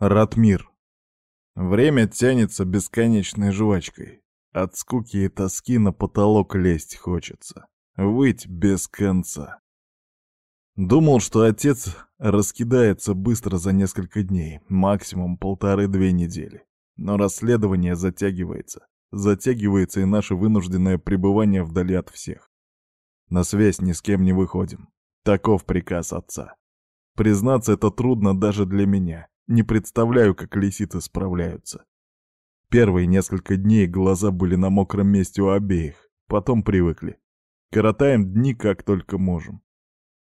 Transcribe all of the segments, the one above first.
Ратмир. Время тянется бесконечной жвачкой. От скуки и тоски на потолок лезть хочется. Выть без конца. Думал, что отец раскидается быстро за несколько дней, максимум полторы-две недели. Но расследование затягивается. Затягивается и наше вынужденное пребывание вдали от всех. На связь ни с кем не выходим. Таков приказ отца. Признаться, это трудно даже для меня. Не представляю, как лисицы справляются. Первые несколько дней глаза были на мокром месте у обеих, потом привыкли. Коротаем дни как только можем.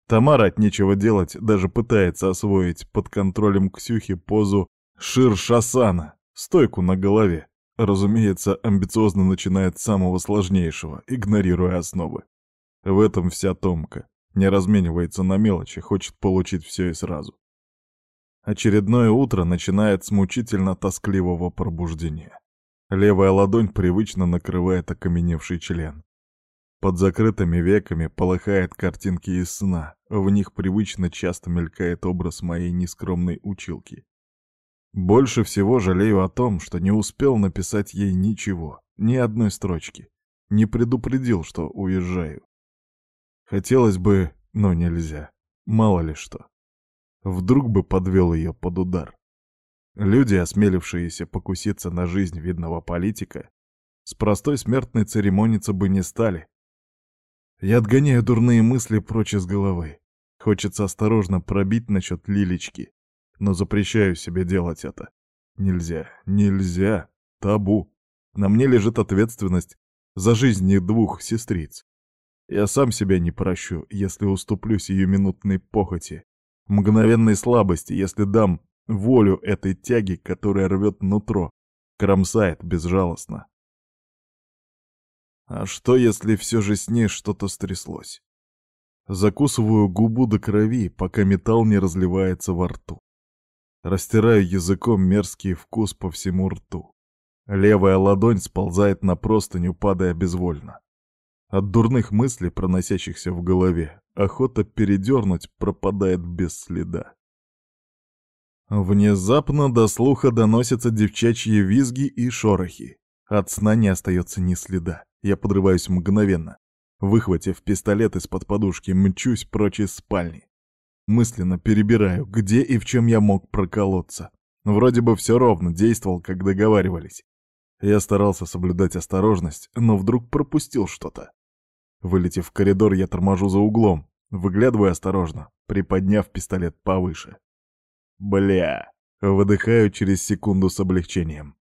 Тамара от нечего делать даже пытается освоить под контролем Ксюхи позу ширшасана, стойку на голове. Разумеется, амбициозно начинает с самого сложнейшего, игнорируя основы. В этом вся Томка. Не разменивается на мелочи, хочет получить все и сразу. Очередное утро начинает с мучительно тоскливого пробуждения. Левая ладонь привычно накрывает окаменевший член. Под закрытыми веками полыхают картинки из сна, в них привычно часто мелькает образ моей нескромной училки. Больше всего жалею о том, что не успел написать ей ничего, ни одной строчки, не предупредил, что уезжаю. Хотелось бы, но нельзя, мало ли что вдруг бы подвел ее под удар. Люди, осмелившиеся покуситься на жизнь видного политика, с простой смертной церемониться бы не стали. Я отгоняю дурные мысли прочь из головы. Хочется осторожно пробить насчет Лилечки, но запрещаю себе делать это. Нельзя, нельзя, табу. На мне лежит ответственность за жизни двух сестриц. Я сам себя не прощу, если уступлю сиюминутной похоти мгновенной слабости, если дам волю этой тяги, которая рвет нутро, кромсает безжалостно. А что, если все же с ней что-то стряслось? Закусываю губу до крови, пока металл не разливается во рту. Растираю языком мерзкий вкус по всему рту. Левая ладонь сползает на простыню, падая безвольно. От дурных мыслей, проносящихся в голове, охота передернуть пропадает без следа. Внезапно до слуха доносятся девчачьи визги и шорохи. От сна не остается ни следа. Я подрываюсь мгновенно. Выхватив пистолет из-под подушки, мчусь прочь из спальни. Мысленно перебираю, где и в чем я мог проколоться. Вроде бы все ровно, действовал, как договаривались. Я старался соблюдать осторожность, но вдруг пропустил что-то. Вылетев в коридор, я торможу за углом, выглядываю осторожно, приподняв пистолет повыше. «Бля!» — выдыхаю через секунду с облегчением.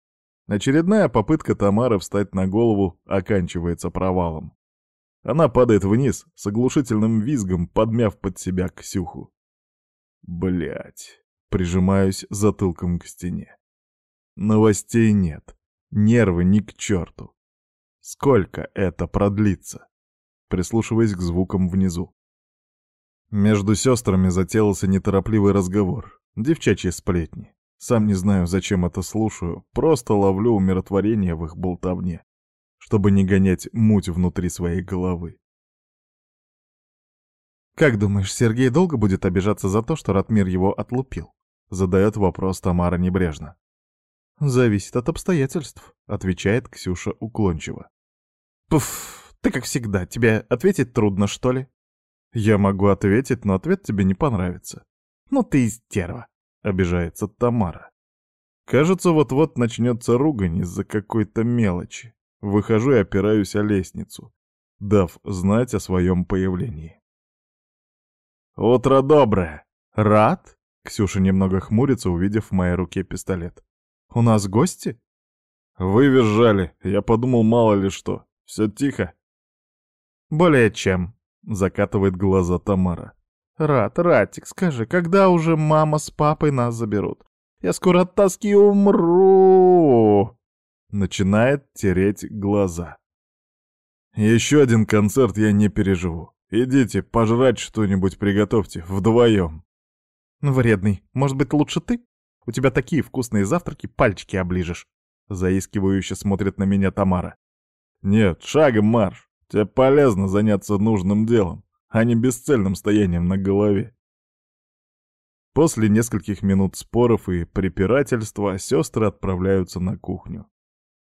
Очередная попытка Тамары встать на голову оканчивается провалом. Она падает вниз с оглушительным визгом, подмяв под себя Ксюху. Блять, прижимаюсь затылком к стене. Новостей нет, нервы ни к черту. Сколько это продлится? прислушиваясь к звукам внизу. Между сестрами затеялся неторопливый разговор, девчачьи сплетни. Сам не знаю, зачем это слушаю, просто ловлю умиротворение в их болтовне, чтобы не гонять муть внутри своей головы. «Как думаешь, Сергей долго будет обижаться за то, что Ратмир его отлупил?» — задает вопрос Тамара небрежно. «Зависит от обстоятельств», — отвечает Ксюша уклончиво. «Пф, ты, как всегда, тебе ответить трудно, что ли? Я могу ответить, но ответ тебе не понравится. Ну ты и стерва, обижается Тамара. Кажется, вот-вот начнется ругань из-за какой-то мелочи. Выхожу и опираюсь о лестницу, дав знать о своем появлении. «Утро доброе! Рад?» Ксюша немного хмурится, увидев в моей руке пистолет. «У нас гости?» «Вы визжали. Я подумал, мало ли что. Все тихо. «Более чем», — закатывает глаза Тамара. «Рад, Ратик, скажи, когда уже мама с папой нас заберут? Я скоро от тоски умру!» Начинает тереть глаза. «Еще один концерт я не переживу. Идите, пожрать что-нибудь приготовьте, вдвоем». «Вредный, может быть, лучше ты? У тебя такие вкусные завтраки, пальчики оближешь». Заискивающе смотрит на меня Тамара. «Нет, шагом марш. Тебе полезно заняться нужным делом, а не бесцельным стоянием на голове. После нескольких минут споров и препирательства сестры отправляются на кухню.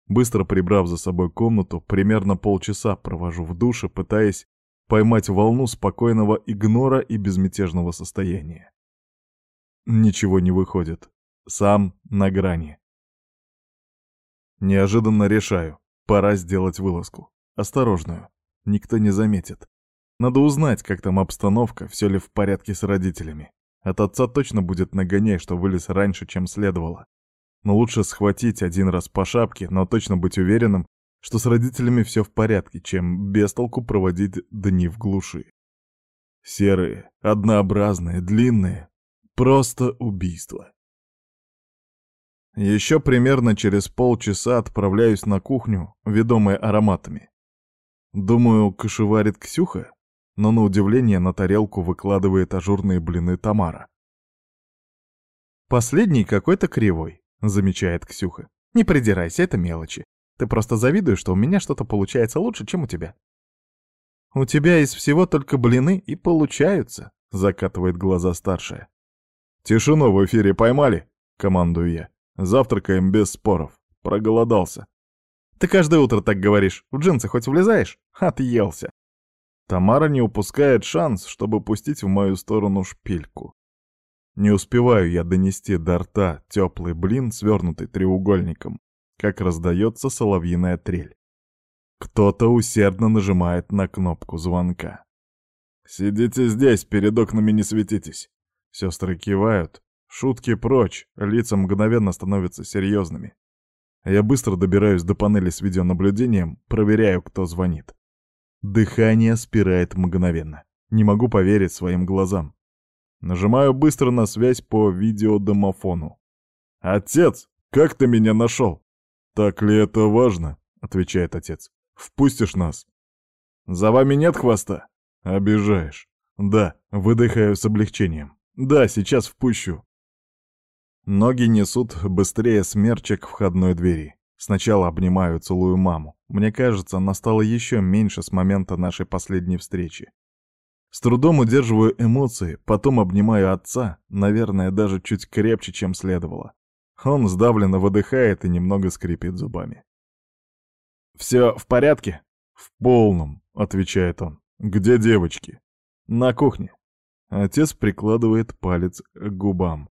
Быстро прибрав за собой комнату, примерно полчаса провожу в душе, пытаясь поймать волну спокойного игнора и безмятежного состояния. Ничего не выходит. Сам на грани. Неожиданно решаю, пора сделать вылазку. Осторожную. Никто не заметит. Надо узнать, как там обстановка, все ли в порядке с родителями. От отца точно будет нагоняй, что вылез раньше, чем следовало. Но лучше схватить один раз по шапке, но точно быть уверенным, что с родителями все в порядке, чем без толку проводить дни в глуши. Серые, однообразные, длинные. Просто убийство. Еще примерно через полчаса отправляюсь на кухню, ведомые ароматами. Думаю, Кыша варит Ксюха, но на удивление на тарелку выкладывает ажурные блины Тамара. «Последний какой-то кривой», — замечает Ксюха. «Не придирайся, это мелочи. Ты просто завидуешь, что у меня что-то получается лучше, чем у тебя». «У тебя из всего только блины и получаются», — закатывает глаза старшая. «Тишину в эфире поймали», — командую я. «Завтракаем без споров. Проголодался. Ты каждое утро так говоришь. В джинсы хоть влезаешь? Отъелся. Тамара не упускает шанс, чтобы пустить в мою сторону шпильку. Не успеваю я донести до рта теплый блин, свернутый треугольником, как раздается соловьиная трель. Кто-то усердно нажимает на кнопку звонка. «Сидите здесь, перед окнами не светитесь!» Сестры кивают. Шутки прочь, лица мгновенно становятся серьезными. Я быстро добираюсь до панели с видеонаблюдением, проверяю, кто звонит. Дыхание спирает мгновенно. Не могу поверить своим глазам. Нажимаю быстро на связь по видеодомофону. «Отец, как ты меня нашел?» «Так ли это важно?» — отвечает отец. «Впустишь нас?» «За вами нет хвоста?» «Обижаешь». «Да», — выдыхаю с облегчением. «Да, сейчас впущу». Ноги несут быстрее смерчек входной двери. Сначала обнимаю, целую маму. Мне кажется, она стала еще меньше с момента нашей последней встречи. С трудом удерживаю эмоции, потом обнимаю отца, наверное, даже чуть крепче, чем следовало. Он сдавленно выдыхает и немного скрипит зубами. «Все в порядке?» «В полном», — отвечает он. «Где девочки?» «На кухне». Отец прикладывает палец к губам.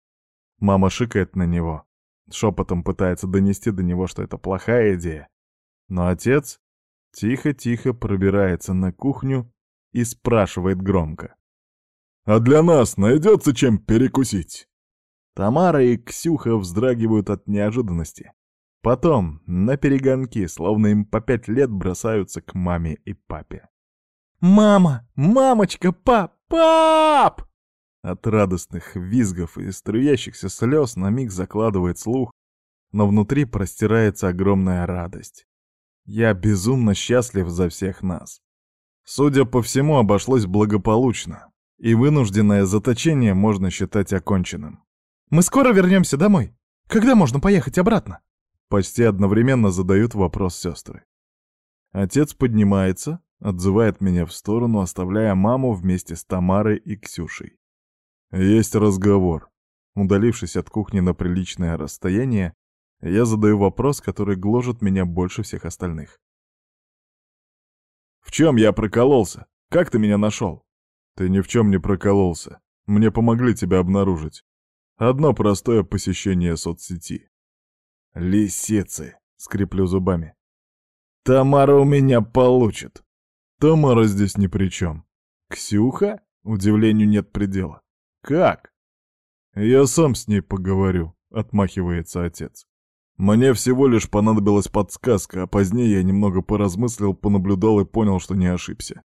Мама шикает на него. Шепотом пытается донести до него, что это плохая идея. Но отец тихо-тихо пробирается на кухню и спрашивает громко. «А для нас найдется чем перекусить?» Тамара и Ксюха вздрагивают от неожиданности. Потом, на перегонки, словно им по пять лет бросаются к маме и папе. «Мама! Мамочка! Пап! Пап!» От радостных визгов и струящихся слез на миг закладывает слух, но внутри простирается огромная радость. Я безумно счастлив за всех нас. Судя по всему, обошлось благополучно, и вынужденное заточение можно считать оконченным. «Мы скоро вернемся домой. Когда можно поехать обратно?» Почти одновременно задают вопрос сестры. Отец поднимается, отзывает меня в сторону, оставляя маму вместе с Тамарой и Ксюшей. Есть разговор. Удалившись от кухни на приличное расстояние, я задаю вопрос, который гложет меня больше всех остальных. «В чем я прокололся? Как ты меня нашел?» «Ты ни в чем не прокололся. Мне помогли тебя обнаружить. Одно простое посещение соцсети». «Лисицы!» — скреплю зубами. «Тамара у меня получит!» «Тамара здесь ни при чем». «Ксюха?» — удивлению нет предела. Как? Я сам с ней поговорю, отмахивается отец. Мне всего лишь понадобилась подсказка, а позднее я немного поразмыслил, понаблюдал и понял, что не ошибся.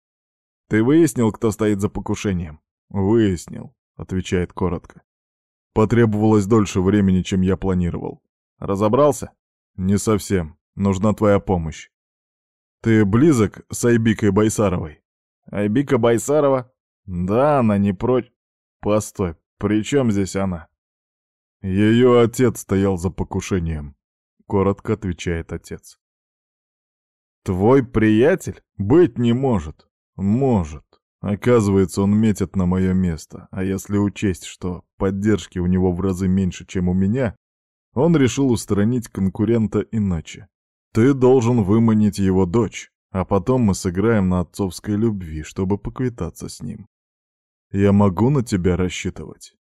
Ты выяснил, кто стоит за покушением? Выяснил, отвечает коротко. Потребовалось дольше времени, чем я планировал. Разобрался? Не совсем. Нужна твоя помощь. Ты близок с Айбикой Байсаровой? Айбика Байсарова? Да, она не прочь. Постой, при чем здесь она? Ее отец стоял за покушением, коротко отвечает отец. Твой приятель? Быть не может. Может. Оказывается, он метит на мое место, а если учесть, что поддержки у него в разы меньше, чем у меня, он решил устранить конкурента иначе. Ты должен выманить его дочь, а потом мы сыграем на отцовской любви, чтобы поквитаться с ним. Я могу на тебя рассчитывать.